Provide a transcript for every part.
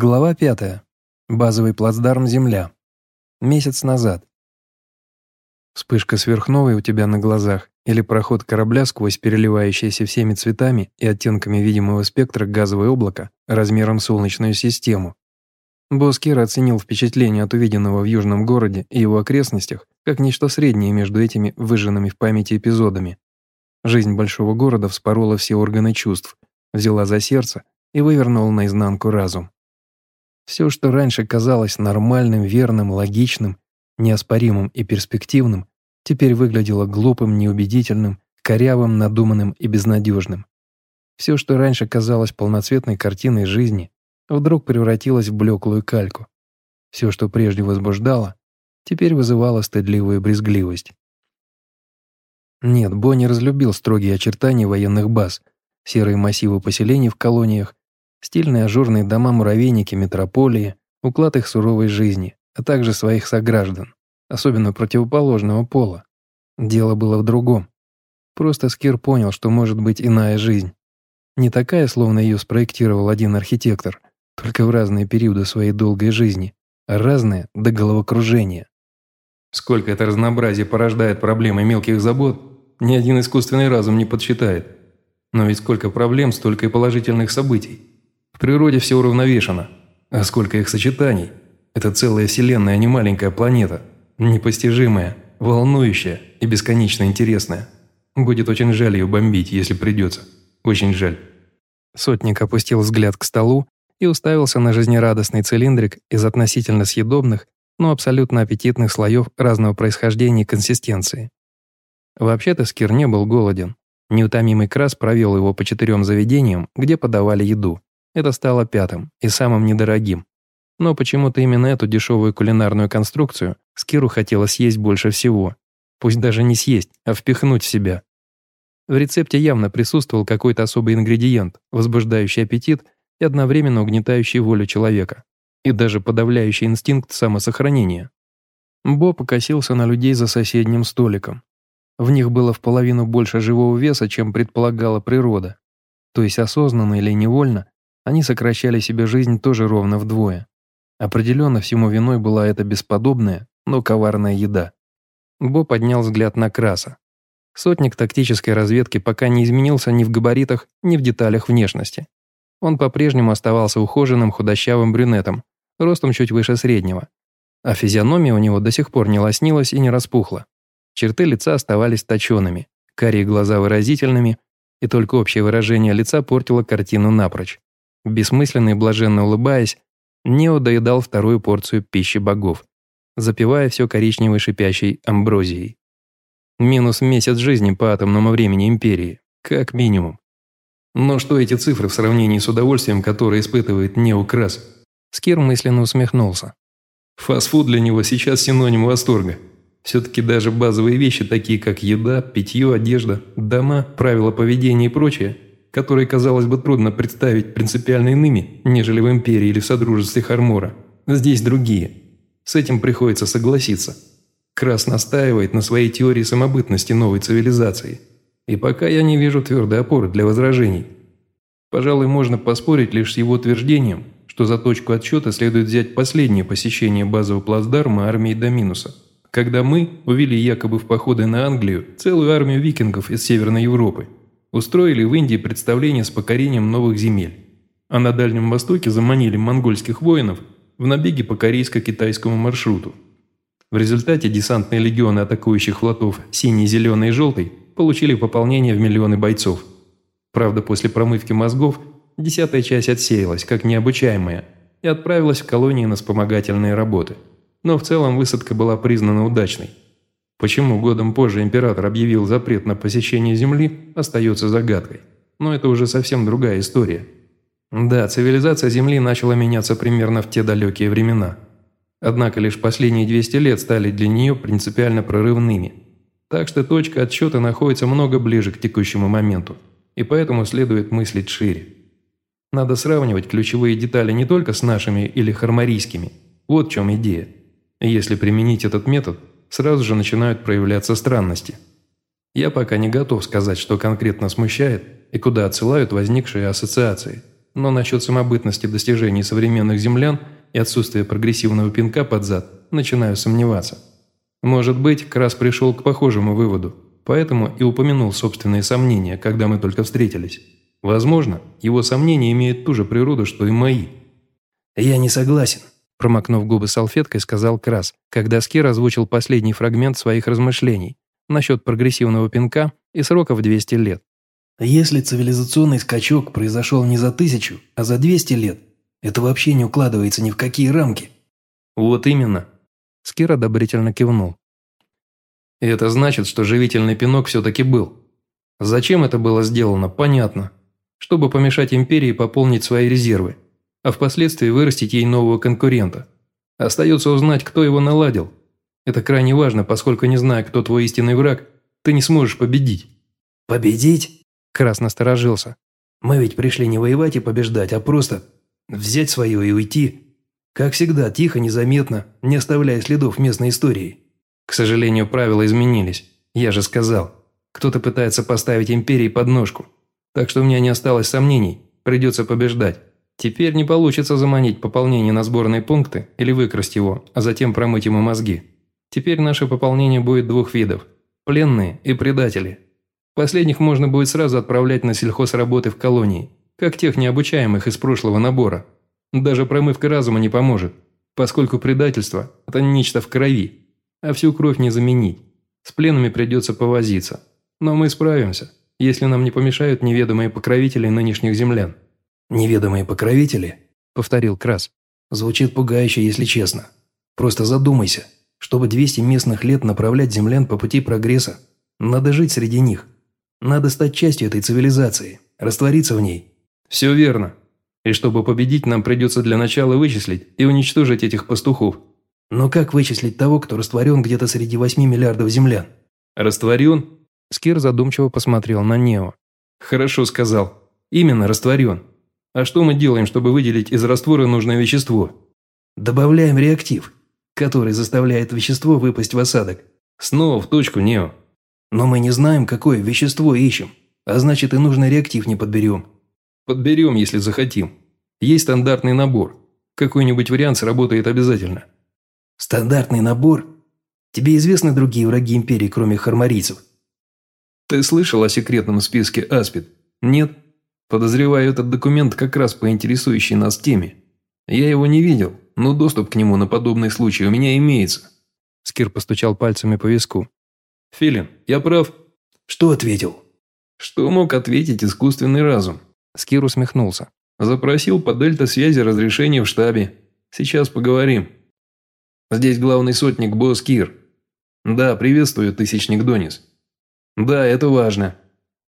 Глава 5. Базовый плацдарм Земля. Месяц назад. Вспышка сверхновой у тебя на глазах или проход корабля сквозь переливающееся всеми цветами и оттенками видимого спектра газовое облако размером Солнечную систему. Боскер оценил впечатление от увиденного в южном городе и его окрестностях как нечто среднее между этими выжженными в памяти эпизодами. Жизнь большого города вспорола все органы чувств, взяла за сердце и вывернула наизнанку разум. Все, что раньше казалось нормальным, верным, логичным, неоспоримым и перспективным, теперь выглядело глупым, неубедительным, корявым, надуманным и безнадежным. Все, что раньше казалось полноцветной картиной жизни, вдруг превратилось в блеклую кальку. Все, что прежде возбуждало, теперь вызывало стыдливую брезгливость. Нет, Бо не разлюбил строгие очертания военных баз, серые массивы поселений в колониях Стильные ажурные дома-муравейники метрополии, уклад их суровой жизни, а также своих сограждан, особенно противоположного пола. Дело было в другом. Просто Скир понял, что может быть иная жизнь. Не такая, словно ее спроектировал один архитектор, только в разные периоды своей долгой жизни, а разные до головокружения. Сколько это разнообразие порождает проблемы мелких забот, ни один искусственный разум не подсчитает. Но ведь сколько проблем, столько и положительных событий. В природе все уравновешено. А сколько их сочетаний. Это целая вселенная, а не маленькая планета. Непостижимая, волнующая и бесконечно интересная. Будет очень жаль ее бомбить, если придется. Очень жаль. Сотник опустил взгляд к столу и уставился на жизнерадостный цилиндрик из относительно съедобных, но абсолютно аппетитных слоев разного происхождения и консистенции. Вообще-то Скир не был голоден. Неутомимый Крас провел его по четырем заведениям, где подавали еду. Это стало пятым и самым недорогим. Но почему-то именно эту дешевую кулинарную конструкцию Скиру хотелось съесть больше всего. Пусть даже не съесть, а впихнуть в себя. В рецепте явно присутствовал какой-то особый ингредиент, возбуждающий аппетит и одновременно угнетающий волю человека. И даже подавляющий инстинкт самосохранения. Бо покосился на людей за соседним столиком. В них было в половину больше живого веса, чем предполагала природа. То есть осознанно или невольно они сокращали себе жизнь тоже ровно вдвое. Определенно всему виной была эта бесподобная, но коварная еда. Бо поднял взгляд на Краса. Сотник тактической разведки пока не изменился ни в габаритах, ни в деталях внешности. Он по-прежнему оставался ухоженным худощавым брюнетом, ростом чуть выше среднего. А физиономия у него до сих пор не лоснилась и не распухла. Черты лица оставались точеными, карие глаза выразительными, и только общее выражение лица портило картину напрочь. Бессмысленно и блаженно улыбаясь, Нео доедал вторую порцию пищи богов, запивая все коричневой шипящей амброзией. Минус месяц жизни по атомному времени Империи, как минимум. Но что эти цифры в сравнении с удовольствием, которое испытывает Нео Крас? Скир мысленно усмехнулся. Фастфуд для него сейчас синоним восторга. Все-таки даже базовые вещи, такие как еда, питье, одежда, дома, правила поведения и прочее – которые, казалось бы, трудно представить принципиально иными, нежели в Империи или в Содружестве Хармора. Здесь другие. С этим приходится согласиться. Крас настаивает на своей теории самобытности новой цивилизации. И пока я не вижу твердой опоры для возражений. Пожалуй, можно поспорить лишь с его утверждением, что за точку отсчета следует взять последнее посещение базового плацдарма армии Доминуса, когда мы увели якобы в походы на Англию целую армию викингов из Северной Европы устроили в Индии представление с покорением новых земель, а на Дальнем Востоке заманили монгольских воинов в набеги по корейско-китайскому маршруту. В результате десантные легионы атакующих флотов «Синий», «Зеленый» и «Желтый» получили пополнение в миллионы бойцов. Правда, после промывки мозгов десятая часть отсеялась, как необучаемая, и отправилась в колонии на вспомогательные работы. Но в целом высадка была признана удачной – Почему годом позже император объявил запрет на посещение Земли, остается загадкой. Но это уже совсем другая история. Да, цивилизация Земли начала меняться примерно в те далекие времена. Однако лишь последние 200 лет стали для нее принципиально прорывными. Так что точка отсчета находится много ближе к текущему моменту, и поэтому следует мыслить шире. Надо сравнивать ключевые детали не только с нашими или хармарийскими. Вот в чем идея. Если применить этот метод, сразу же начинают проявляться странности. Я пока не готов сказать, что конкретно смущает и куда отсылают возникшие ассоциации. Но насчет самобытности достижений современных землян и отсутствия прогрессивного пинка под зад начинаю сомневаться. Может быть, Крас пришел к похожему выводу, поэтому и упомянул собственные сомнения, когда мы только встретились. Возможно, его сомнения имеют ту же природу, что и мои. «Я не согласен», – промокнув губы салфеткой, сказал Крас, когда Скир озвучил последний фрагмент своих размышлений насчет прогрессивного пинка и срока в 200 лет. «Если цивилизационный скачок произошел не за тысячу, а за 200 лет, это вообще не укладывается ни в какие рамки». «Вот именно», – Скир одобрительно кивнул. «Это значит, что живительный пинок все-таки был. Зачем это было сделано, понятно. Чтобы помешать империи пополнить свои резервы а впоследствии вырастить ей нового конкурента. Остается узнать, кто его наладил. Это крайне важно, поскольку не зная, кто твой истинный враг, ты не сможешь победить». «Победить?» Крас насторожился. «Мы ведь пришли не воевать и побеждать, а просто взять свое и уйти. Как всегда, тихо, незаметно, не оставляя следов местной истории». «К сожалению, правила изменились. Я же сказал. Кто-то пытается поставить империи подножку. Так что у меня не осталось сомнений. Придется побеждать. Теперь не получится заманить пополнение на сборные пункты или выкрасть его, а затем промыть ему мозги. Теперь наше пополнение будет двух видов – пленные и предатели. Последних можно будет сразу отправлять на сельхозработы в колонии, как тех необучаемых из прошлого набора. Даже промывка разума не поможет, поскольку предательство – это нечто в крови, а всю кровь не заменить. С пленными придется повозиться. Но мы справимся, если нам не помешают неведомые покровители нынешних землян. «Неведомые покровители?» – повторил Крас. «Звучит пугающе, если честно. Просто задумайся. Чтобы 200 местных лет направлять землян по пути прогресса, надо жить среди них. Надо стать частью этой цивилизации, раствориться в ней». «Все верно. И чтобы победить, нам придется для начала вычислить и уничтожить этих пастухов». «Но как вычислить того, кто растворен где-то среди 8 миллиардов землян?» «Растворен?» Скир задумчиво посмотрел на Нео. «Хорошо сказал. Именно растворен. А что мы делаем, чтобы выделить из раствора нужное вещество? Добавляем реактив, который заставляет вещество выпасть в осадок. Снова в точку, Нео. Но мы не знаем, какое вещество ищем, а значит и нужный реактив не подберем. Подберем, если захотим. Есть стандартный набор. Какой-нибудь вариант сработает обязательно. Стандартный набор? Тебе известны другие враги Империи, кроме хармарийцев? Ты слышал о секретном списке Аспид? Нет? Подозреваю этот документ как раз по интересующей нас теме. Я его не видел, но доступ к нему на подобный случай у меня имеется». Скир постучал пальцами по виску. «Филин, я прав?» «Что ответил?» «Что мог ответить искусственный разум?» Скир усмехнулся. «Запросил по дельта-связи разрешение в штабе. Сейчас поговорим. Здесь главный сотник Босс Кир. Да, приветствую, тысячник Донис. Да, это важно.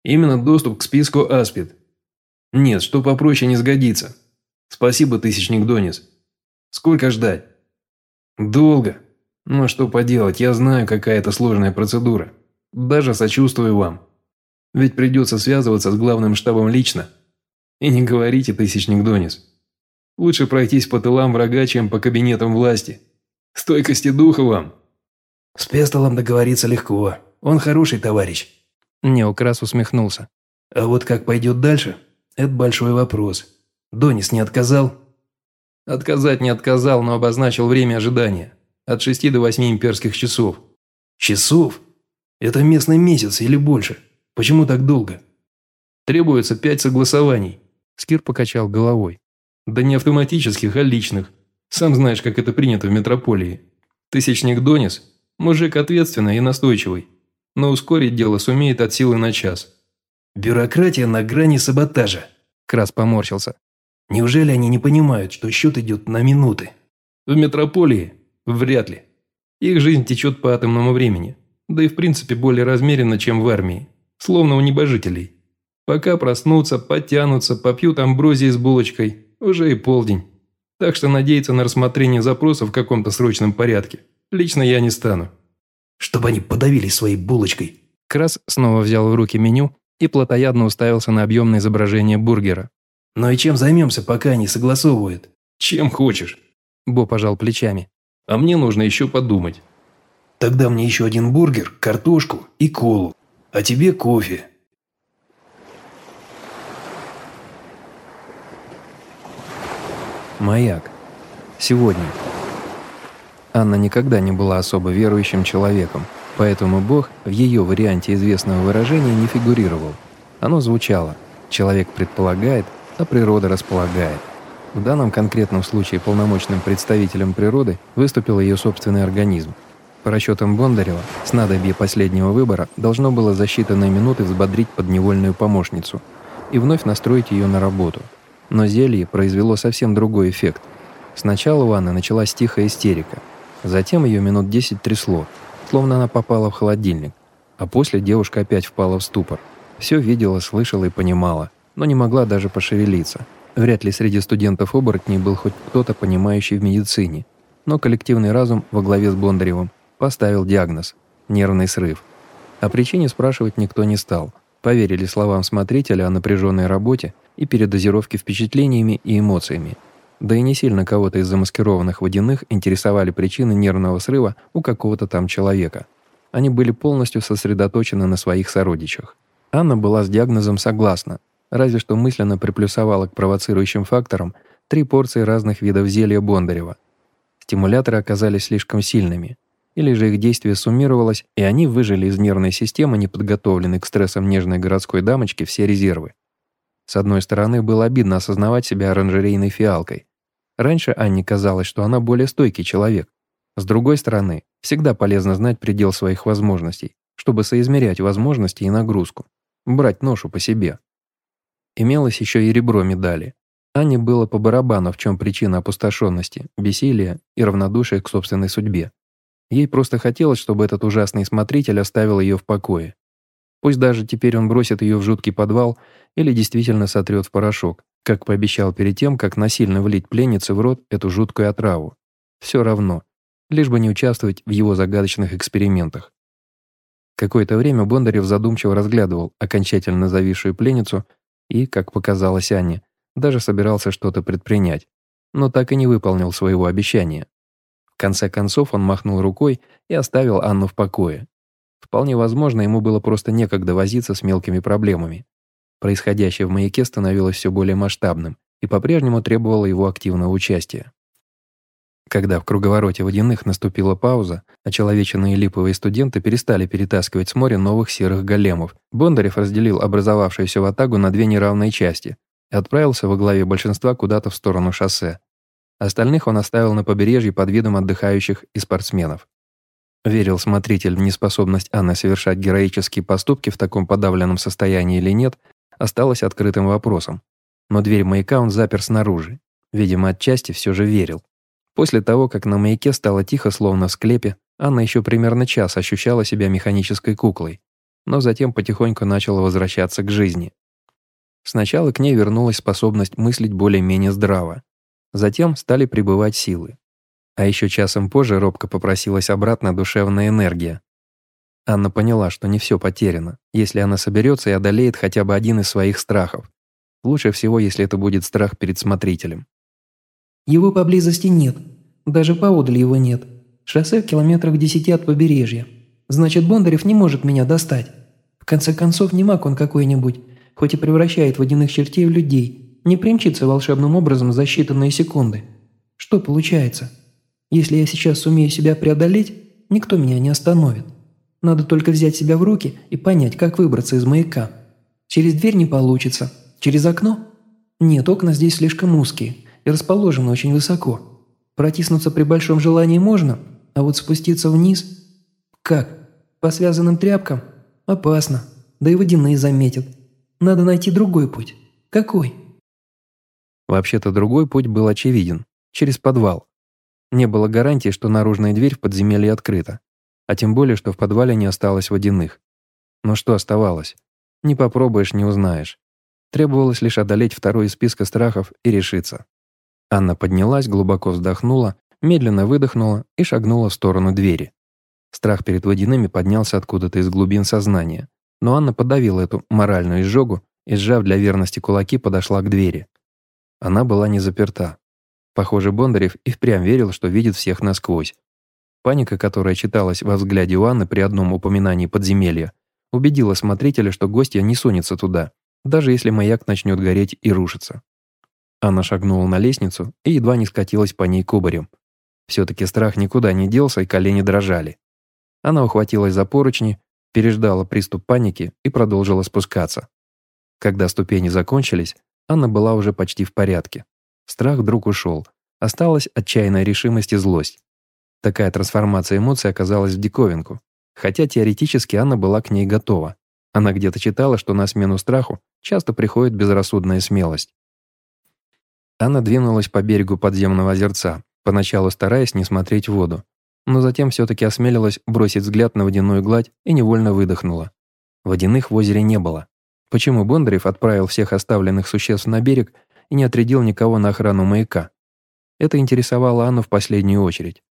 Именно доступ к списку Аспид. Нет, что попроще не сгодится. Спасибо, тысячник Донис. Сколько ждать? Долго. Ну а что поделать, я знаю, какая это сложная процедура. Даже сочувствую вам. Ведь придется связываться с главным штабом лично. И не говорите, тысячник Донис. Лучше пройтись по тылам врага, чем по кабинетам власти. Стойкости духа вам. С Пестолом договориться легко. Он хороший товарищ. Неокрас усмехнулся. А вот как пойдет дальше, это большой вопрос. Донис не отказал? Отказать не отказал, но обозначил время ожидания. От шести до восьми имперских часов. Часов? Это местный месяц или больше? Почему так долго? Требуется пять согласований. Скир покачал головой. Да не автоматических, а личных. Сам знаешь, как это принято в метрополии. Тысячник Донис – мужик ответственный и настойчивый. Но ускорить дело сумеет от силы на час. Бюрократия на грани саботажа. Крас поморщился. Неужели они не понимают, что счет идет на минуты? В метрополии? Вряд ли. Их жизнь течет по атомному времени. Да и в принципе более размеренно, чем в армии. Словно у небожителей. Пока проснутся, подтянутся, попьют амброзии с булочкой. Уже и полдень. Так что надеяться на рассмотрение запроса в каком-то срочном порядке. Лично я не стану. Чтобы они подавились своей булочкой. Крас снова взял в руки меню и плотоядно уставился на объемное изображение бургера. «Ну и чем займемся, пока они согласовывают?» «Чем хочешь». Бо пожал плечами. «А мне нужно еще подумать». «Тогда мне еще один бургер, картошку и колу. А тебе кофе». Маяк. Сегодня. Анна никогда не была особо верующим человеком, поэтому Бог в ее варианте известного выражения не фигурировал. Оно звучало «человек предполагает, а природа располагает». В данном конкретном случае полномочным представителем природы выступил ее собственный организм. По расчетам Бондарева, снадобье последнего выбора должно было за считанные минуты взбодрить подневольную помощницу и вновь настроить ее на работу. Но зелье произвело совсем другой эффект. Сначала у Анны началась тихая истерика – Затем ее минут десять трясло, словно она попала в холодильник. А после девушка опять впала в ступор. Все видела, слышала и понимала, но не могла даже пошевелиться. Вряд ли среди студентов-оборотней был хоть кто-то, понимающий в медицине. Но коллективный разум во главе с Бондаревым поставил диагноз – нервный срыв. О причине спрашивать никто не стал. Поверили словам смотрителя о напряженной работе и передозировке впечатлениями и эмоциями – да и не сильно кого-то из замаскированных водяных интересовали причины нервного срыва у какого-то там человека. Они были полностью сосредоточены на своих сородичах. Анна была с диагнозом согласна, разве что мысленно приплюсовала к провоцирующим факторам три порции разных видов зелья Бондарева. Стимуляторы оказались слишком сильными, или же их действие суммировалось, и они выжили из нервной системы, неподготовленной к стрессам нежной городской дамочки, все резервы. С одной стороны, было обидно осознавать себя оранжерейной фиалкой. Раньше Анне казалось, что она более стойкий человек. С другой стороны, всегда полезно знать предел своих возможностей, чтобы соизмерять возможности и нагрузку, брать ношу по себе. Имелось еще и ребро медали. Анне было по барабану, в чем причина опустошенности, бессилия и равнодушия к собственной судьбе. Ей просто хотелось, чтобы этот ужасный смотритель оставил ее в покое. Пусть даже теперь он бросит ее в жуткий подвал или действительно сотрет в порошок, как пообещал перед тем, как насильно влить пленнице в рот эту жуткую отраву. Все равно, лишь бы не участвовать в его загадочных экспериментах. Какое-то время Бондарев задумчиво разглядывал окончательно зависшую пленницу и, как показалось Анне, даже собирался что-то предпринять, но так и не выполнил своего обещания. В конце концов он махнул рукой и оставил Анну в покое. Вполне возможно, ему было просто некогда возиться с мелкими проблемами. Происходящее в маяке становилось все более масштабным и по-прежнему требовало его активного участия. Когда в круговороте водяных наступила пауза, очеловеченные липовые студенты перестали перетаскивать с моря новых серых големов, Бондарев разделил образовавшуюся ватагу на две неравные части и отправился во главе большинства куда-то в сторону шоссе. Остальных он оставил на побережье под видом отдыхающих и спортсменов. Верил смотритель в неспособность Анны совершать героические поступки в таком подавленном состоянии или нет, осталось открытым вопросом. Но дверь маяка он запер снаружи. Видимо, отчасти все же верил. После того, как на маяке стало тихо, словно в склепе, Анна еще примерно час ощущала себя механической куклой, но затем потихоньку начала возвращаться к жизни. Сначала к ней вернулась способность мыслить более-менее здраво. Затем стали прибывать силы. А еще часом позже робко попросилась обратно душевная энергия. Анна поняла, что не все потеряно, если она соберется и одолеет хотя бы один из своих страхов. Лучше всего, если это будет страх перед смотрителем. «Его поблизости нет. Даже поодаль его нет. Шоссе в километрах десяти от побережья. Значит, Бондарев не может меня достать. В конце концов, не маг он какой-нибудь, хоть и превращает водяных чертей в людей, не примчится волшебным образом за считанные секунды. Что получается?» Если я сейчас сумею себя преодолеть, никто меня не остановит. Надо только взять себя в руки и понять, как выбраться из маяка. Через дверь не получится. Через окно? Нет, окна здесь слишком узкие и расположены очень высоко. Протиснуться при большом желании можно, а вот спуститься вниз... Как? По связанным тряпкам? Опасно. Да и водяные заметят. Надо найти другой путь. Какой? Вообще-то другой путь был очевиден. Через подвал. Не было гарантии, что наружная дверь в подземелье открыта, а тем более, что в подвале не осталось водяных. Но что оставалось? Не попробуешь, не узнаешь. Требовалось лишь одолеть второй из списка страхов и решиться. Анна поднялась, глубоко вздохнула, медленно выдохнула и шагнула в сторону двери. Страх перед водяными поднялся откуда-то из глубин сознания, но Анна подавила эту моральную изжогу и, сжав для верности кулаки, подошла к двери. Она была не заперта. Похоже, Бондарев и впрямь верил, что видит всех насквозь. Паника, которая читалась во взгляде у Анны при одном упоминании подземелья, убедила смотрителя, что гостья не сунется туда, даже если маяк начнет гореть и рушиться. Анна шагнула на лестницу и едва не скатилась по ней кубарем. Все-таки страх никуда не делся, и колени дрожали. Она ухватилась за поручни, переждала приступ паники и продолжила спускаться. Когда ступени закончились, Анна была уже почти в порядке. Страх вдруг ушел. Осталась отчаянная решимость и злость. Такая трансформация эмоций оказалась в диковинку. Хотя теоретически Анна была к ней готова. Она где-то читала, что на смену страху часто приходит безрассудная смелость. Анна двинулась по берегу подземного озерца, поначалу стараясь не смотреть в воду, но затем все-таки осмелилась бросить взгляд на водяную гладь и невольно выдохнула. Водяных в озере не было. Почему Бондарев отправил всех оставленных существ на берег и не отрядил никого на охрану маяка? Это интересовало Анну в последнюю очередь.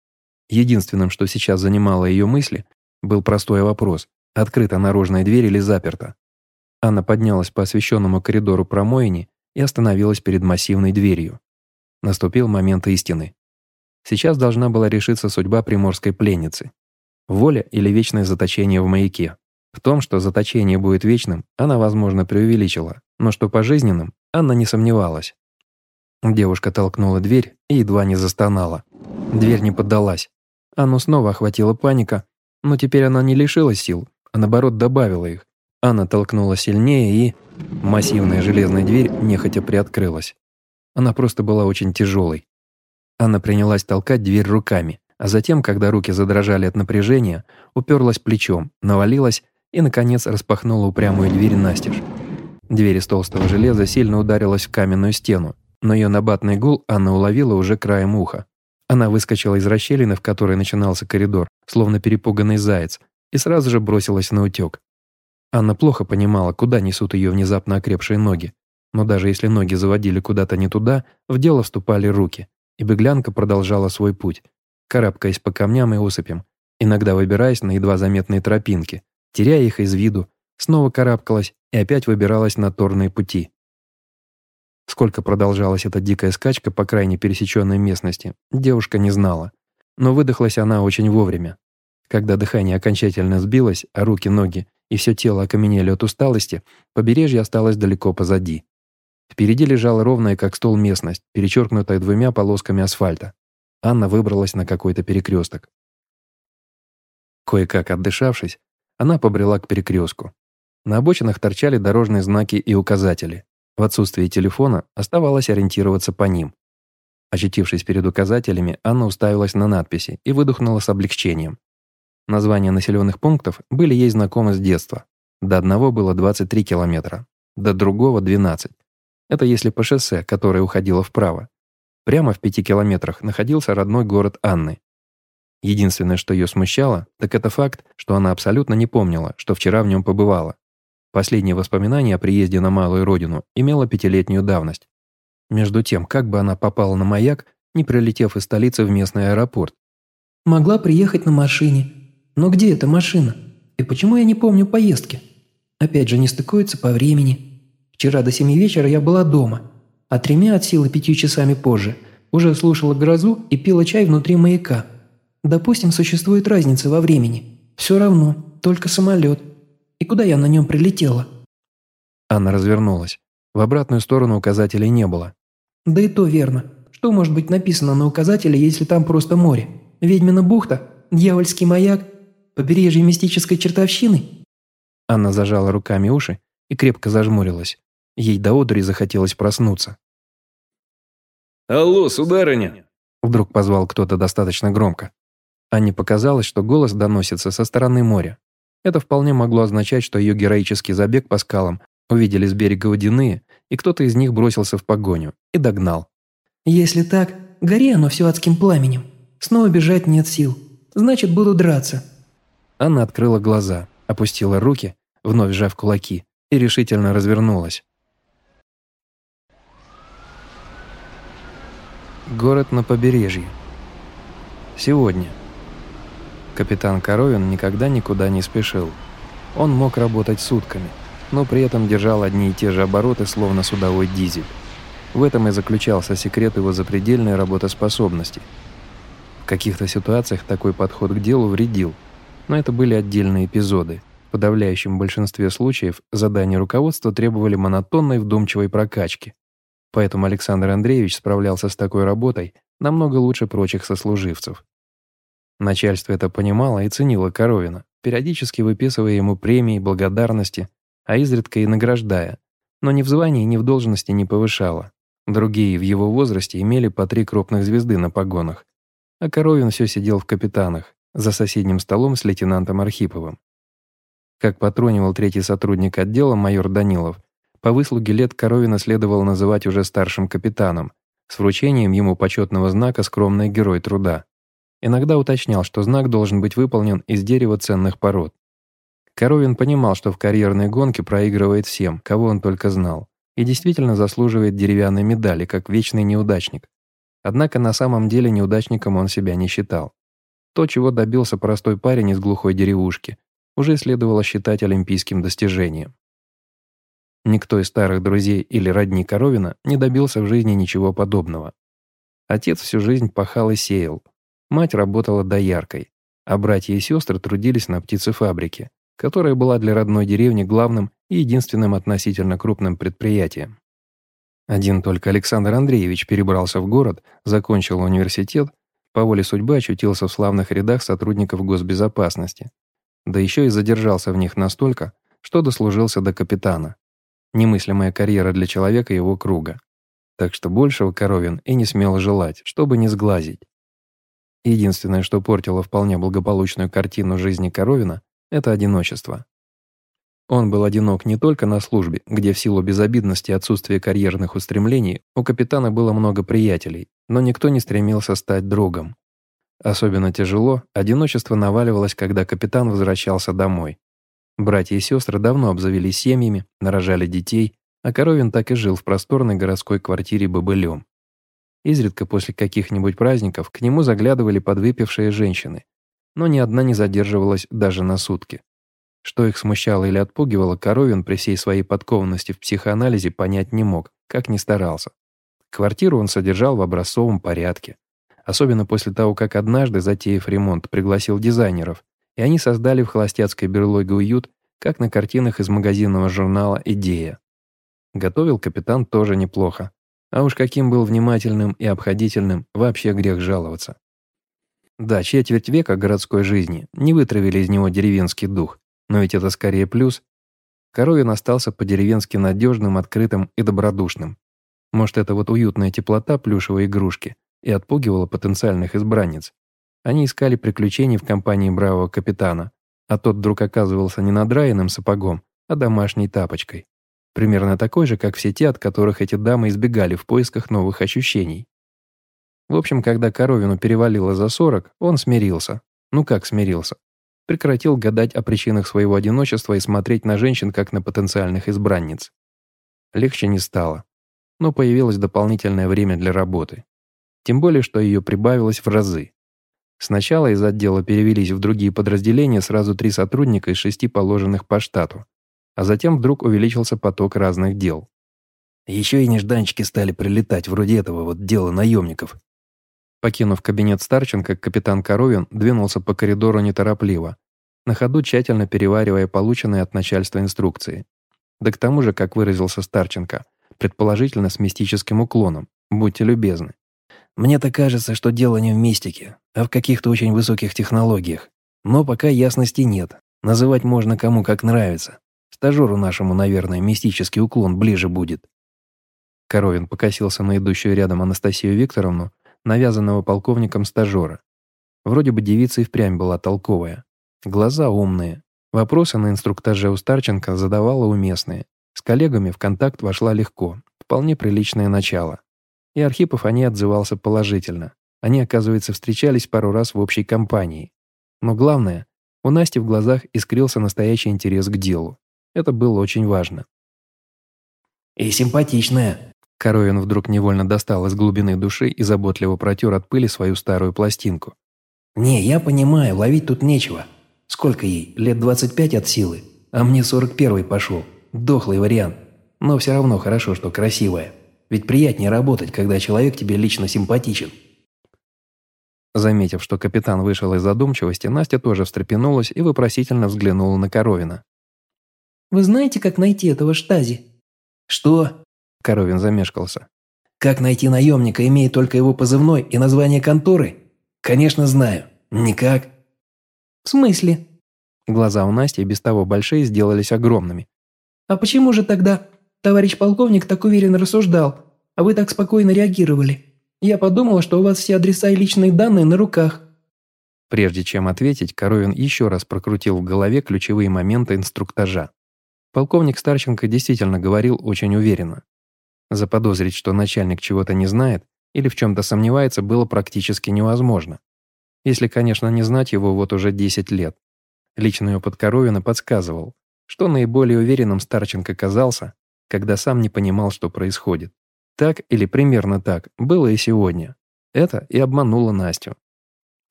Единственным, что сейчас занимало ее мысли, был простой вопрос, открыта наружная дверь или заперта. Анна поднялась по освещенному коридору промоини и остановилась перед массивной дверью. Наступил момент истины. Сейчас должна была решиться судьба приморской пленницы. Воля или вечное заточение в маяке. В том, что заточение будет вечным, она, возможно, преувеличила, но что пожизненным, Анна не сомневалась. Девушка толкнула дверь и едва не застонала. Дверь не поддалась. Анну снова охватила паника, но теперь она не лишилась сил, а наоборот добавила их. Анна толкнула сильнее и... Массивная железная дверь нехотя приоткрылась. Она просто была очень тяжелой. Анна принялась толкать дверь руками, а затем, когда руки задрожали от напряжения, уперлась плечом, навалилась и, наконец, распахнула упрямую дверь настежь. Дверь из толстого железа сильно ударилась в каменную стену, но ее набатный гул Анна уловила уже краем уха. Она выскочила из расщелины, в которой начинался коридор, словно перепуганный заяц, и сразу же бросилась на утек. Анна плохо понимала, куда несут ее внезапно окрепшие ноги, но даже если ноги заводили куда-то не туда, в дело вступали руки – и беглянка продолжала свой путь, карабкаясь по камням и осыпям, иногда выбираясь на едва заметные тропинки, теряя их из виду, снова карабкалась и опять выбиралась на торные пути. Сколько продолжалась эта дикая скачка по крайне пересеченной местности, девушка не знала. Но выдохлась она очень вовремя. Когда дыхание окончательно сбилось, а руки, ноги и все тело окаменели от усталости, побережье осталось далеко позади. Впереди лежала ровная, как стол, местность, перечеркнутая двумя полосками асфальта. Анна выбралась на какой-то перекресток. Кое-как отдышавшись, она побрела к перекрестку. На обочинах торчали дорожные знаки и указатели. В отсутствие телефона оставалось ориентироваться по ним. Очутившись перед указателями, Анна уставилась на надписи и выдохнула с облегчением. Названия населенных пунктов были ей знакомы с детства. До одного было 23 километра, до другого – 12. Это если по шоссе, которое уходило вправо. Прямо в пяти километрах находился родной город Анны. Единственное, что ее смущало, так это факт, что она абсолютно не помнила, что вчера в нем побывала. Последнее воспоминание о приезде на малую родину имело пятилетнюю давность. Между тем, как бы она попала на маяк, не прилетев из столицы в местный аэропорт? «Могла приехать на машине. Но где эта машина? И почему я не помню поездки? Опять же, не стыкуется по времени. Вчера до семи вечера я была дома, а тремя от силы пятью часами позже уже слушала грозу и пила чай внутри маяка. Допустим, существует разница во времени. Все равно, только самолет. И куда я на нем прилетела?» Анна развернулась. В обратную сторону указателей не было. «Да и то верно. Что может быть написано на указателе, если там просто море? Ведьмина бухта? Дьявольский маяк? Побережье мистической чертовщины?» Анна зажала руками уши и крепко зажмурилась. Ей до одури захотелось проснуться. «Алло, сударыня!» Вдруг позвал кто-то достаточно громко. Анне показалось, что голос доносится со стороны моря. Это вполне могло означать, что ее героический забег по скалам увидели с берега водяные, и кто-то из них бросился в погоню и догнал. «Если так, гори оно все адским пламенем. Снова бежать нет сил. Значит, буду драться». Анна открыла глаза, опустила руки, вновь сжав кулаки, и решительно развернулась. Город на побережье. Сегодня. Капитан Коровин никогда никуда не спешил. Он мог работать сутками, но при этом держал одни и те же обороты, словно судовой дизель. В этом и заключался секрет его запредельной работоспособности. В каких-то ситуациях такой подход к делу вредил, но это были отдельные эпизоды. В подавляющем большинстве случаев задания руководства требовали монотонной вдумчивой прокачки. Поэтому Александр Андреевич справлялся с такой работой намного лучше прочих сослуживцев. Начальство это понимало и ценило Коровина, периодически выписывая ему премии, благодарности, а изредка и награждая, но ни в звании, ни в должности не повышало. Другие в его возрасте имели по три крупных звезды на погонах, а Коровин все сидел в капитанах, за соседним столом с лейтенантом Архиповым. Как патронивал третий сотрудник отдела майор Данилов, по выслуге лет Коровина следовало называть уже старшим капитаном, с вручением ему почетного знака «Скромный герой труда». Иногда уточнял, что знак должен быть выполнен из дерева ценных пород. Коровин понимал, что в карьерной гонке проигрывает всем, кого он только знал, и действительно заслуживает деревянной медали, как вечный неудачник. Однако на самом деле неудачником он себя не считал. То, чего добился простой парень из глухой деревушки, уже следовало считать олимпийским достижением. Никто из старых друзей или родни Коровина не добился в жизни ничего подобного. Отец всю жизнь пахал и сеял. Мать работала дояркой, а братья и сестры трудились на птицефабрике, которая была для родной деревни главным и единственным относительно крупным предприятием. Один только Александр Андреевич перебрался в город, закончил университет по воле судьбы очутился в славных рядах сотрудников госбезопасности. Да еще и задержался в них настолько, что дослужился до капитана. Немыслимая карьера для человека его круга. Так что большего Коровин и не смел желать, чтобы не сглазить. Единственное, что портило вполне благополучную картину жизни Коровина, это одиночество. Он был одинок не только на службе, где в силу безобидности и отсутствия карьерных устремлений у капитана было много приятелей, но никто не стремился стать другом. Особенно тяжело одиночество наваливалось, когда капитан возвращался домой. Братья и сестры давно обзавелись семьями, нарожали детей, а Коровин так и жил в просторной городской квартире бобылем. Изредка после каких-нибудь праздников к нему заглядывали подвыпившие женщины, но ни одна не задерживалась даже на сутки. Что их смущало или отпугивало, Коровин при всей своей подкованности в психоанализе понять не мог, как ни старался. Квартиру он содержал в образцовом порядке. Особенно после того, как однажды, затеяв ремонт, пригласил дизайнеров, и они создали в холостяцкой берлоге уют, как на картинах из магазинного журнала «Идея». Готовил капитан тоже неплохо. А уж каким был внимательным и обходительным, вообще грех жаловаться. Да, четверть века городской жизни не вытравили из него деревенский дух, но ведь это скорее плюс. Коровин остался по-деревенски надежным, открытым и добродушным. Может, это вот уютная теплота плюшевой игрушки и отпугивала потенциальных избранниц. Они искали приключений в компании бравого капитана, а тот вдруг оказывался не надраенным сапогом, а домашней тапочкой. Примерно такой же, как все те, от которых эти дамы избегали в поисках новых ощущений. В общем, когда Коровину перевалило за 40, он смирился. Ну как смирился? Прекратил гадать о причинах своего одиночества и смотреть на женщин как на потенциальных избранниц. Легче не стало но появилось дополнительное время для работы. Тем более, что ее прибавилось в разы. Сначала из отдела перевелись в другие подразделения сразу три сотрудника из шести положенных по штату, а затем вдруг увеличился поток разных дел. Еще и нежданчики стали прилетать, вроде этого вот дела наемников. Покинув кабинет Старченко, капитан Коровин двинулся по коридору неторопливо, на ходу тщательно переваривая полученные от начальства инструкции. Да к тому же, как выразился Старченко, предположительно с мистическим уклоном. Будьте любезны. Мне-то кажется, что дело не в мистике, а в каких-то очень высоких технологиях. Но пока ясности нет. Называть можно кому как нравится. Стажеру нашему, наверное, мистический уклон ближе будет. Коровин покосился на идущую рядом Анастасию Викторовну, навязанного полковником стажера. Вроде бы девица и впрямь была толковая. Глаза умные. Вопросы на инструктаже у Старченко задавала уместные. С коллегами в контакт вошла легко, вполне приличное начало. И Архипов о ней отзывался положительно. Они, оказывается, встречались пару раз в общей компании. Но главное, у Насти в глазах искрился настоящий интерес к делу. Это было очень важно. «И симпатичная», Коровин вдруг невольно достал из глубины души и заботливо протер от пыли свою старую пластинку. «Не, я понимаю, ловить тут нечего. Сколько ей? Лет 25 от силы? А мне 41 пошел. Дохлый вариант. Но все равно хорошо, что красивая. Ведь приятнее работать, когда человек тебе лично симпатичен. Заметив, что капитан вышел из задумчивости, Настя тоже встрепенулась и вопросительно взглянула на Коровина. «Вы знаете, как найти этого штази?» «Что?» Коровин замешкался. Как найти наемника, имея только его позывной и название конторы? Конечно, знаю. Никак. В смысле? Глаза у Насти без того большие сделались огромными. А почему же тогда товарищ полковник так уверенно рассуждал, а вы так спокойно реагировали? Я подумала, что у вас все адреса и личные данные на руках. Прежде чем ответить, Коровин еще раз прокрутил в голове ключевые моменты инструктажа. Полковник Старченко действительно говорил очень уверенно. Заподозрить, что начальник чего-то не знает или в чем-то сомневается, было практически невозможно. Если, конечно, не знать его вот уже 10 лет. Личный опыт Коровина подсказывал, что наиболее уверенным Старченко казался, когда сам не понимал, что происходит. Так или примерно так было и сегодня. Это и обмануло Настю.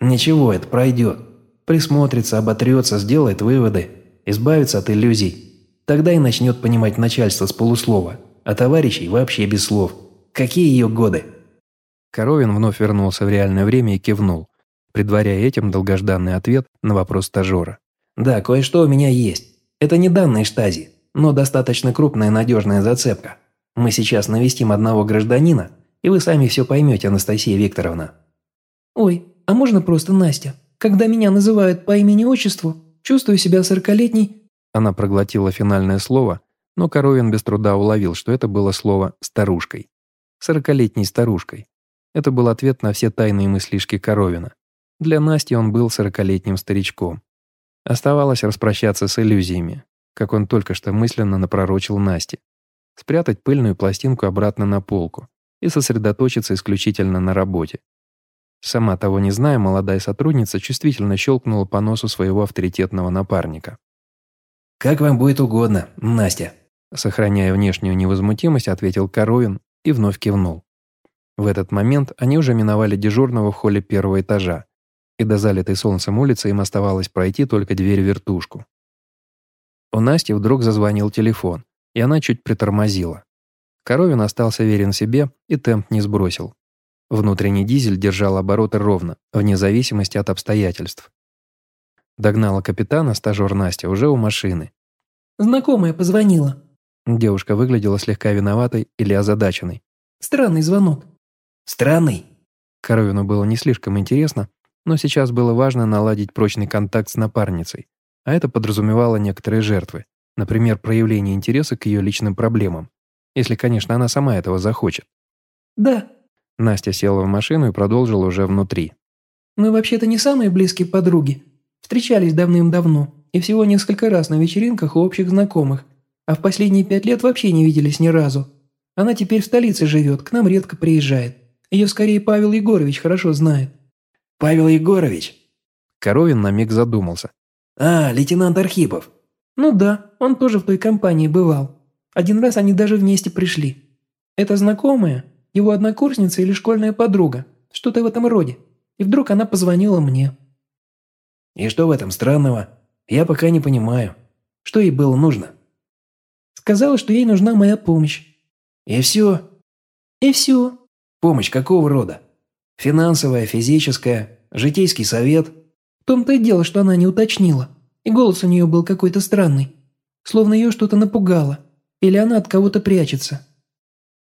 «Ничего, это пройдет. Присмотрится, оботрется, сделает выводы, избавится от иллюзий. Тогда и начнет понимать начальство с полуслова, а товарищей вообще без слов. Какие ее годы?» Коровин вновь вернулся в реальное время и кивнул, предваряя этим долгожданный ответ на вопрос стажера. «Да, кое-что у меня есть. Это не данные штази, но достаточно крупная надежная зацепка. Мы сейчас навестим одного гражданина, и вы сами все поймете, Анастасия Викторовна». «Ой, а можно просто Настя? Когда меня называют по имени-отчеству, чувствую себя сорокалетней...» Она проглотила финальное слово, но Коровин без труда уловил, что это было слово «старушкой». Сорокалетней старушкой. Это был ответ на все тайные мыслишки Коровина. Для Насти он был сорокалетним старичком. Оставалось распрощаться с иллюзиями, как он только что мысленно напророчил Насте. Спрятать пыльную пластинку обратно на полку и сосредоточиться исключительно на работе. Сама того не зная, молодая сотрудница чувствительно щелкнула по носу своего авторитетного напарника. «Как вам будет угодно, Настя», сохраняя внешнюю невозмутимость, ответил Коровин и вновь кивнул. В этот момент они уже миновали дежурного в холле первого этажа, и до залитой солнцем улицы им оставалось пройти только дверь-вертушку. У Насти вдруг зазвонил телефон, и она чуть притормозила. Коровин остался верен себе и темп не сбросил. Внутренний дизель держал обороты ровно, вне зависимости от обстоятельств. Догнала капитана стажер Настя уже у машины. «Знакомая позвонила». Девушка выглядела слегка виноватой или озадаченной. «Странный звонок». «Странный?» Коровину было не слишком интересно, но сейчас было важно наладить прочный контакт с напарницей, а это подразумевало некоторые жертвы, например, проявление интереса к ее личным проблемам, если, конечно, она сама этого захочет. «Да», Настя села в машину и продолжила уже внутри. «Мы вообще-то не самые близкие подруги. Встречались давным-давно, и всего несколько раз на вечеринках у общих знакомых, а в последние пять лет вообще не виделись ни разу. Она теперь в столице живет, к нам редко приезжает. Ее скорее Павел Егорович хорошо знает». «Павел Егорович?» Коровин на миг задумался. «А, лейтенант Архипов». «Ну да, он тоже в той компании бывал. Один раз они даже вместе пришли. Это знакомая?» Его однокурсница или школьная подруга. Что-то в этом роде. И вдруг она позвонила мне. И что в этом странного? Я пока не понимаю. Что ей было нужно? Сказала, что ей нужна моя помощь. И все? И все. Помощь какого рода? Финансовая, физическая, житейский совет? В том-то и дело, что она не уточнила. И голос у нее был какой-то странный. Словно ее что-то напугало. Или она от кого-то прячется.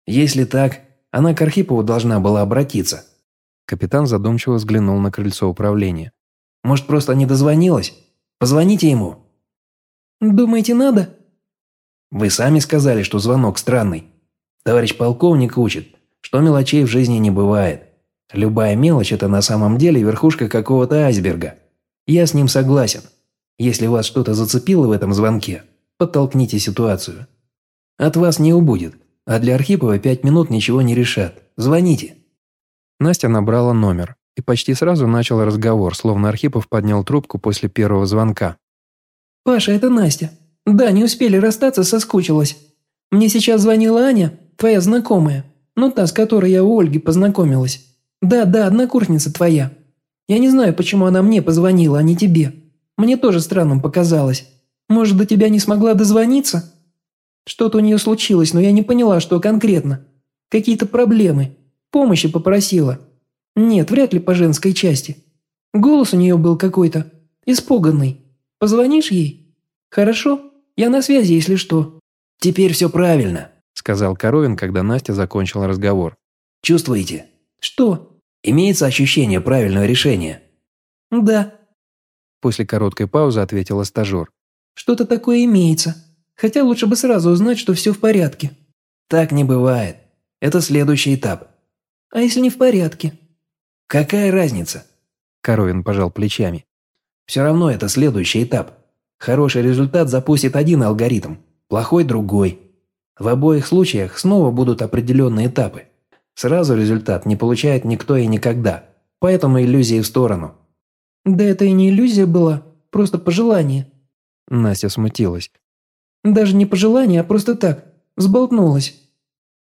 Если так, она к Архипову должна была обратиться. Капитан задумчиво взглянул на крыльцо управления. Может, просто не дозвонилась? Позвоните ему. Думаете, надо? Вы сами сказали, что звонок странный. Товарищ полковник учит, что мелочей в жизни не бывает. Любая мелочь – это на самом деле верхушка какого-то айсберга. Я с ним согласен. Если вас что-то зацепило в этом звонке, подтолкните ситуацию. От вас не убудет. А для Архипова пять минут ничего не решат. Звоните». Настя набрала номер и почти сразу начал разговор, словно Архипов поднял трубку после первого звонка. «Паша, это Настя. Да, не успели расстаться, соскучилась. Мне сейчас звонила Аня, твоя знакомая. Ну, та, с которой я у Ольги познакомилась. Да, да, однокурсница твоя. Я не знаю, почему она мне позвонила, а не тебе. Мне тоже странным показалось. Может, до тебя не смогла дозвониться?» Что-то у нее случилось, но я не поняла, что конкретно. Какие-то проблемы. Помощи попросила. Нет, вряд ли по женской части. Голос у нее был какой-то. Испуганный. Позвонишь ей? Хорошо? Я на связи, если что. Теперь все правильно. – сказал Коровин, когда Настя закончила разговор. «Чувствуете?» «Что?» «Имеется ощущение правильного решения?» «Да». После короткой паузы ответила стажер. «Что-то такое имеется. Хотя лучше бы сразу узнать, что все в порядке». «Так не бывает. Это следующий этап». «А если не в порядке?» «Какая разница?» Коровин пожал плечами. «Все равно это следующий этап. Хороший результат запустит один алгоритм, плохой – другой. В обоих случаях снова будут определенные этапы. Сразу результат не получает никто и никогда, поэтому иллюзии в сторону. Да это и не иллюзия была, просто пожелание. Настя смутилась. Даже не пожелание, а просто так, взболтнулась.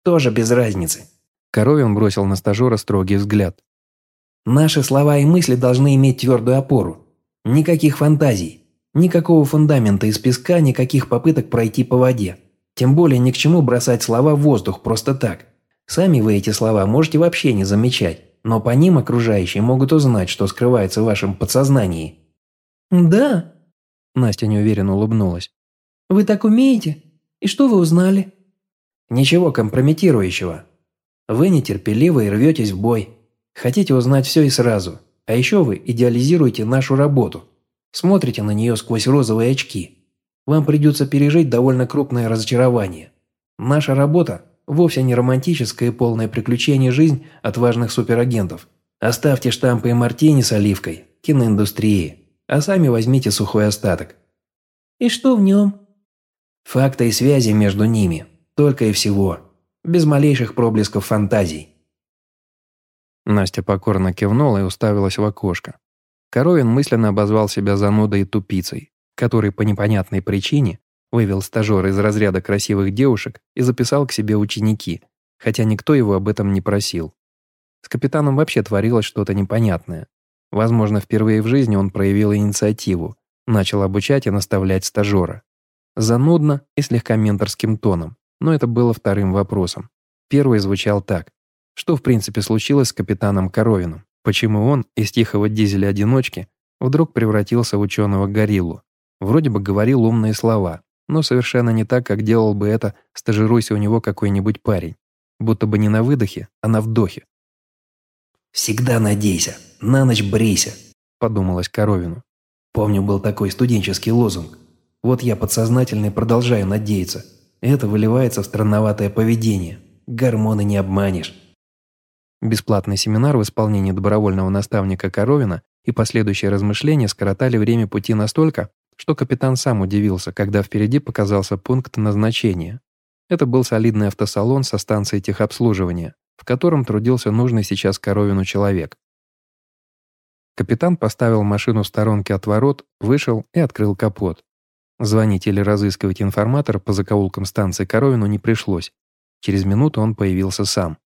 Тоже без разницы. Коровин бросил на стажера строгий взгляд. Наши слова и мысли должны иметь твердую опору. Никаких фантазий, никакого фундамента из песка, никаких попыток пройти по воде. Тем более ни к чему бросать слова в воздух просто так. Сами вы эти слова можете вообще не замечать, но по ним окружающие могут узнать, что скрывается в вашем подсознании. «Да?» Настя неуверенно улыбнулась. «Вы так умеете? И что вы узнали?» «Ничего компрометирующего. Вы нетерпеливы и рветесь в бой. Хотите узнать все и сразу. А еще вы идеализируете нашу работу. Смотрите на нее сквозь розовые очки вам придется пережить довольно крупное разочарование. Наша работа вовсе не романтическая и полная приключений жизнь отважных суперагентов. Оставьте штампы и мартини с оливкой, киноиндустрии, а сами возьмите сухой остаток. И что в нем? Факты и связи между ними, только и всего, без малейших проблесков фантазий. Настя покорно кивнула и уставилась в окошко. Коровин мысленно обозвал себя занудой и тупицей который по непонятной причине вывел стажера из разряда красивых девушек и записал к себе ученики, хотя никто его об этом не просил. С капитаном вообще творилось что-то непонятное. Возможно, впервые в жизни он проявил инициативу, начал обучать и наставлять стажера. Занудно и слегка менторским тоном, но это было вторым вопросом. Первый звучал так. Что в принципе случилось с капитаном Коровиным? Почему он из тихого дизеля-одиночки вдруг превратился в ученого-гориллу? Вроде бы говорил умные слова, но совершенно не так, как делал бы это, стажируйся у него какой-нибудь парень. Будто бы не на выдохе, а на вдохе. «Всегда надейся, на ночь брейся», – подумалось Коровину. Помню, был такой студенческий лозунг. Вот я подсознательно продолжаю надеяться. Это выливается в странноватое поведение. Гормоны не обманешь. Бесплатный семинар в исполнении добровольного наставника Коровина и последующие размышления скоротали время пути настолько, что капитан сам удивился, когда впереди показался пункт назначения. Это был солидный автосалон со станцией техобслуживания, в котором трудился нужный сейчас Коровину человек. Капитан поставил машину в сторонке от ворот, вышел и открыл капот. Звонить или разыскивать информатора по закоулкам станции Коровину не пришлось. Через минуту он появился сам.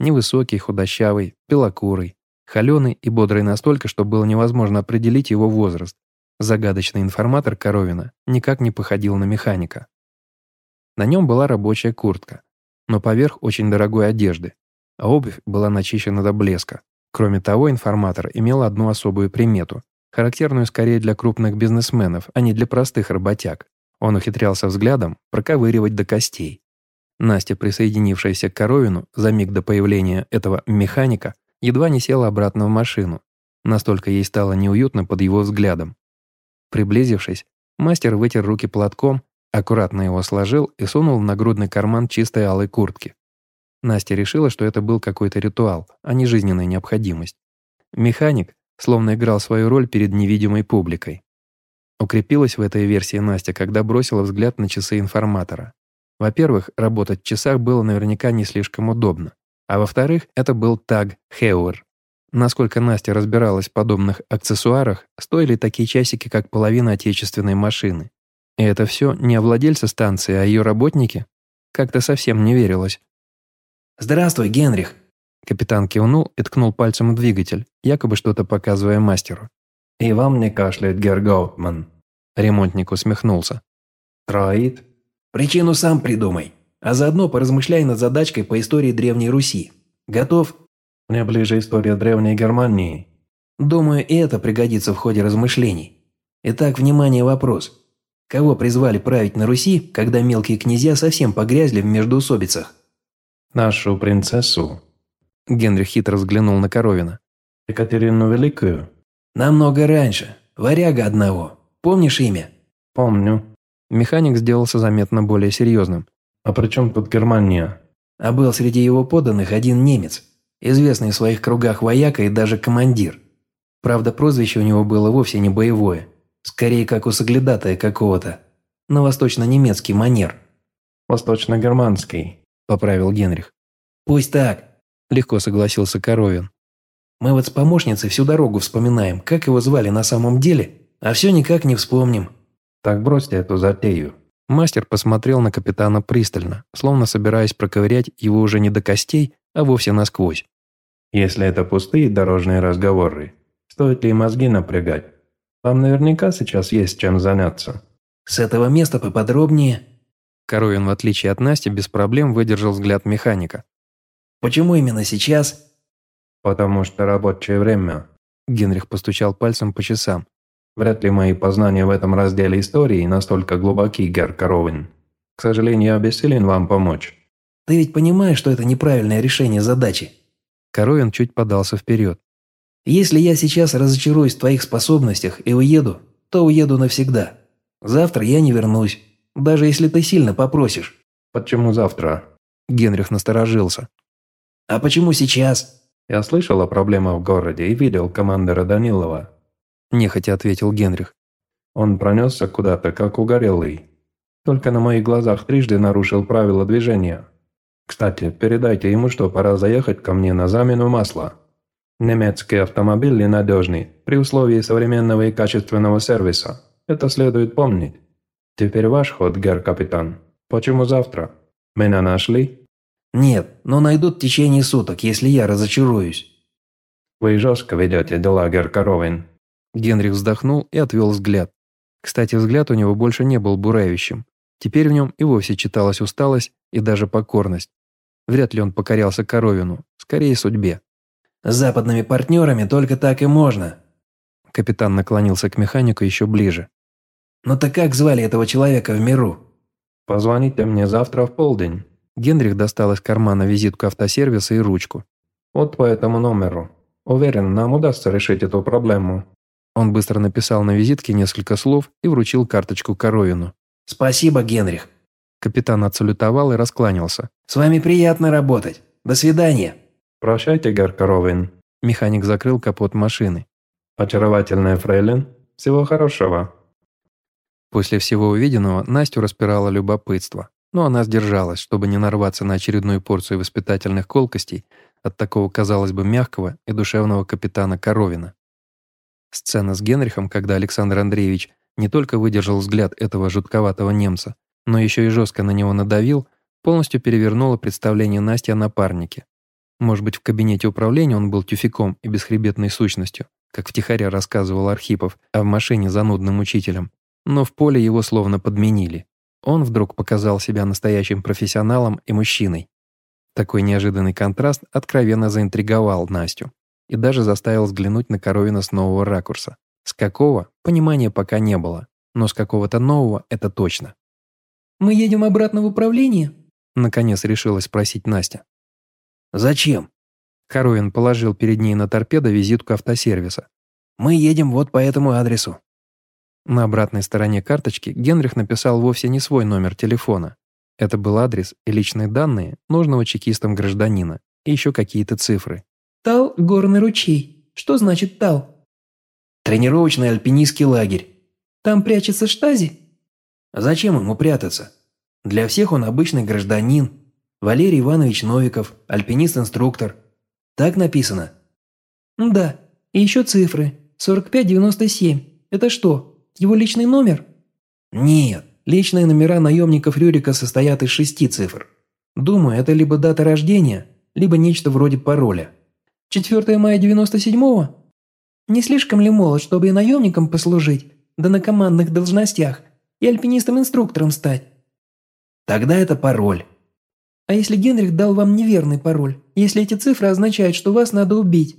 Невысокий, худощавый, белокурый, холеный и бодрый настолько, что было невозможно определить его возраст. Загадочный информатор Коровина никак не походил на механика. На нем была рабочая куртка, но поверх очень дорогой одежды, а обувь была начищена до блеска. Кроме того, информатор имел одну особую примету, характерную скорее для крупных бизнесменов, а не для простых работяг. Он ухитрялся взглядом проковыривать до костей. Настя, присоединившаяся к Коровину за миг до появления этого механика, едва не села обратно в машину. Настолько ей стало неуютно под его взглядом. Приблизившись, мастер вытер руки платком, аккуратно его сложил и сунул в нагрудный карман чистой алой куртки. Настя решила, что это был какой-то ритуал, а не жизненная необходимость. Механик словно играл свою роль перед невидимой публикой. Укрепилась в этой версии Настя, когда бросила взгляд на часы информатора. Во-первых, работать в часах было наверняка не слишком удобно. А во-вторых, это был таг Хеуэр, Насколько Настя разбиралась в подобных аксессуарах, стоили такие часики, как половина отечественной машины. И это все не о владельце станции, а ее работнике? Как-то совсем не верилось. «Здравствуй, Генрих!» Капитан кивнул и ткнул пальцем в двигатель, якобы что-то показывая мастеру. «И вам не кашляет, Герр Гаутман?» Ремонтник усмехнулся. «Троит?» «Причину сам придумай, а заодно поразмышляй над задачкой по истории Древней Руси. Готов?» Мне ближе история Древней Германии. Думаю, и это пригодится в ходе размышлений. Итак, внимание, вопрос. Кого призвали править на Руси, когда мелкие князья совсем погрязли в междоусобицах? Нашу принцессу. Генрих хитро взглянул на Коровина. Екатерину Великую. Намного раньше. Варяга одного. Помнишь имя? Помню. Механик сделался заметно более серьезным. А при чем тут Германия? А был среди его подданных один немец, известный в своих кругах вояка и даже командир. Правда, прозвище у него было вовсе не боевое, скорее как у соглядатая какого-то, на восточно-немецкий манер. «Восточно-германский», – поправил Генрих. «Пусть так», – легко согласился Коровин. «Мы вот с помощницей всю дорогу вспоминаем, как его звали на самом деле, а все никак не вспомним». «Так бросьте эту затею». Мастер посмотрел на капитана пристально, словно собираясь проковырять его уже не до костей, а вовсе насквозь. «Если это пустые дорожные разговоры, стоит ли мозги напрягать? Вам наверняка сейчас есть чем заняться». «С этого места поподробнее», Коровин, в отличие от Насти, без проблем выдержал взгляд механика. «Почему именно сейчас?» «Потому что рабочее время». Генрих постучал пальцем по часам. «Вряд ли мои познания в этом разделе истории настолько глубоки, Гер Коровин. К сожалению, я бессилен вам помочь». «Ты ведь понимаешь, что это неправильное решение задачи?» Коровин чуть подался вперед. «Если я сейчас разочаруюсь в твоих способностях и уеду, то уеду навсегда. Завтра я не вернусь. Даже если ты сильно попросишь». «Почему завтра?» Генрих насторожился. «А почему сейчас?» «Я слышал о проблемах в городе и видел командира Данилова». Нехотя ответил Генрих. «Он пронесся куда-то, как угорелый. Только на моих глазах трижды нарушил правила движения. Кстати, передайте ему, что пора заехать ко мне на замену масла. Немецкий автомобиль ненадежный, при условии современного и качественного сервиса. Это следует помнить». «Теперь ваш ход, гер-капитан. Почему завтра? Меня нашли?» «Нет, но найдут в течение суток, если я разочаруюсь». «Вы жестко ведете дела, гер-коровин». Генрих вздохнул и отвел взгляд. Кстати, взгляд у него больше не был буравящим. Теперь в нем и вовсе читалась усталость и даже покорность. Вряд ли он покорялся Коровину, скорее судьбе. «С западными партнерами только так и можно». Капитан наклонился к механику еще ближе. «Ну так как звали этого человека в миру?» «Позвоните мне завтра в полдень». Генрих достал из кармана визитку автосервиса и ручку. «Вот по этому номеру. Уверен, нам удастся решить эту проблему». Он быстро написал на визитке несколько слов и вручил карточку Коровину. «Спасибо, Генрих». Капитан отсалютовал и раскланялся. «С вами приятно работать. До свидания». «Прощайте, Гер Коровин». Механик закрыл капот машины. «Очаровательная фрейлин. Всего хорошего». После всего увиденного Настю распирало любопытство, но она сдержалась, чтобы не нарваться на очередную порцию воспитательных колкостей от такого, казалось бы, мягкого и душевного капитана Коровина. Сцена с Генрихом, когда Александр Андреевич не только выдержал взгляд этого жутковатого немца, но еще и жестко на него надавил, полностью перевернула представление Насти о напарнике. Может быть, в кабинете управления он был тюфяком и бесхребетной сущностью, как втихаря рассказывал Архипов, а в машине занудным учителем но в поле его словно подменили. Он вдруг показал себя настоящим профессионалом и мужчиной. Такой неожиданный контраст откровенно заинтриговал Настю и даже заставил взглянуть на Коровина с нового ракурса. С какого, понимания пока не было, но с какого-то нового это точно. «Мы едем обратно в управление?» Наконец решилась спросить Настя. «Зачем?» Коровин положил перед ней на торпедо визитку автосервиса. «Мы едем вот по этому адресу». На обратной стороне карточки Генрих написал вовсе не свой номер телефона. Это был адрес и личные данные нужного чекистам гражданина и еще какие-то цифры. «Тал – горный ручей. Что значит Тал?» «Тренировочный альпинистский лагерь». «Там прячется Штази?» «Зачем ему прятаться? Для всех он обычный гражданин. Валерий Иванович Новиков, альпинист-инструктор. Так написано?» «Да. И еще цифры. 4597. Это что, его личный номер?» «Нет, личные номера наемников Рюрика состоят из шести цифр. Думаю, это либо дата рождения, либо нечто вроде пароля». «4 мая 97-го? Не слишком ли молод, чтобы и наемником послужить, да на командных должностях, и альпинистом-инструктором стать?» «Тогда это пароль». «А если Генрих дал вам неверный пароль, если эти цифры означают, что вас надо убить?»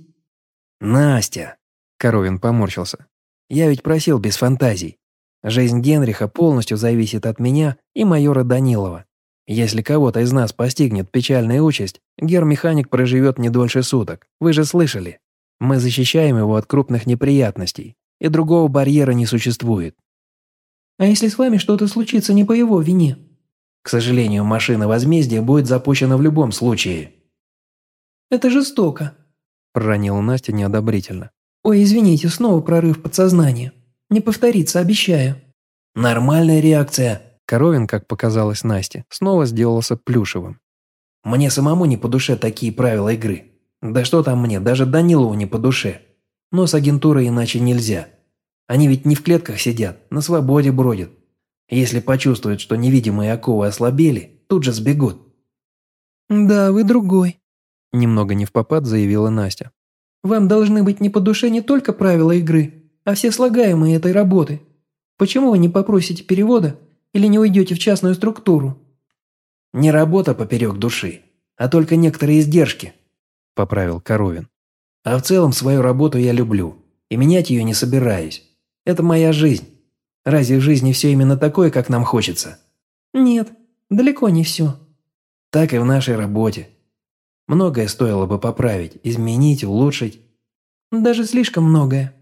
«Настя!» Коровин поморщился. Я ведь просил без фантазий. Жизнь Генриха полностью зависит от меня и майора Данилова. Если кого-то из нас постигнет печальная участь, гер-механик проживет не дольше суток. Вы же слышали. Мы защищаем его от крупных неприятностей, и другого барьера не существует. А если с вами что-то случится не по его вине? К сожалению, машина возмездия будет запущена в любом случае. Это жестоко, проронила Настя неодобрительно. Ой, извините, снова прорыв подсознания. Не повторится, обещаю. Нормальная реакция, Коровин, как показалось Насте, снова сделался плюшевым. «Мне самому не по душе такие правила игры. Да что там мне, даже Данилову не по душе. Но с агентурой иначе нельзя. Они ведь не в клетках сидят, на свободе бродят. Если почувствуют, что невидимые оковы ослабели, тут же сбегут». «Да, вы другой», – немного не в попад заявила Настя. «Вам должны быть не по душе не только правила игры, а все слагаемые этой работы. Почему вы не попросите перевода или не уйдете в частную структуру?» «Не работа поперек души, а только некоторые издержки», – поправил Коровин. «А в целом свою работу я люблю, и менять ее не собираюсь. Это моя жизнь. Разве в жизни все именно такое, как нам хочется?» «Нет, далеко не все». «Так и в нашей работе. Многое стоило бы поправить, изменить, улучшить». «Даже слишком многое».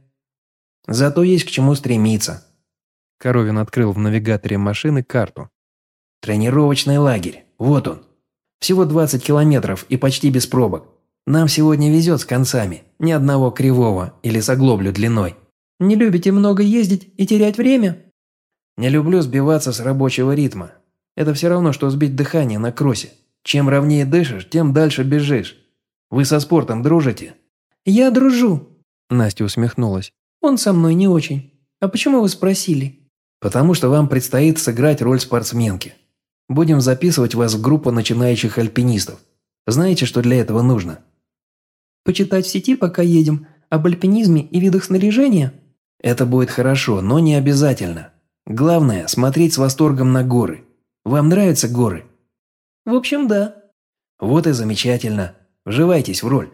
«Зато есть к чему стремиться», Коровин открыл в навигаторе машины карту. «Тренировочный лагерь. Вот он. Всего 20 километров и почти без пробок. Нам сегодня везет с концами. Ни одного кривого или с оглоблю длиной». «Не любите много ездить и терять время?» «Не люблю сбиваться с рабочего ритма. Это все равно, что сбить дыхание на кроссе. Чем ровнее дышишь, тем дальше бежишь. Вы со спортом дружите?» «Я дружу», – Настя усмехнулась. «Он со мной не очень. А почему вы спросили?» Потому что вам предстоит сыграть роль спортсменки. Будем записывать вас в группу начинающих альпинистов. Знаете, что для этого нужно? Почитать в сети, пока едем, об альпинизме и видах снаряжения? Это будет хорошо, но не обязательно. Главное – смотреть с восторгом на горы. Вам нравятся горы? В общем, да. Вот и замечательно. Вживайтесь в роль.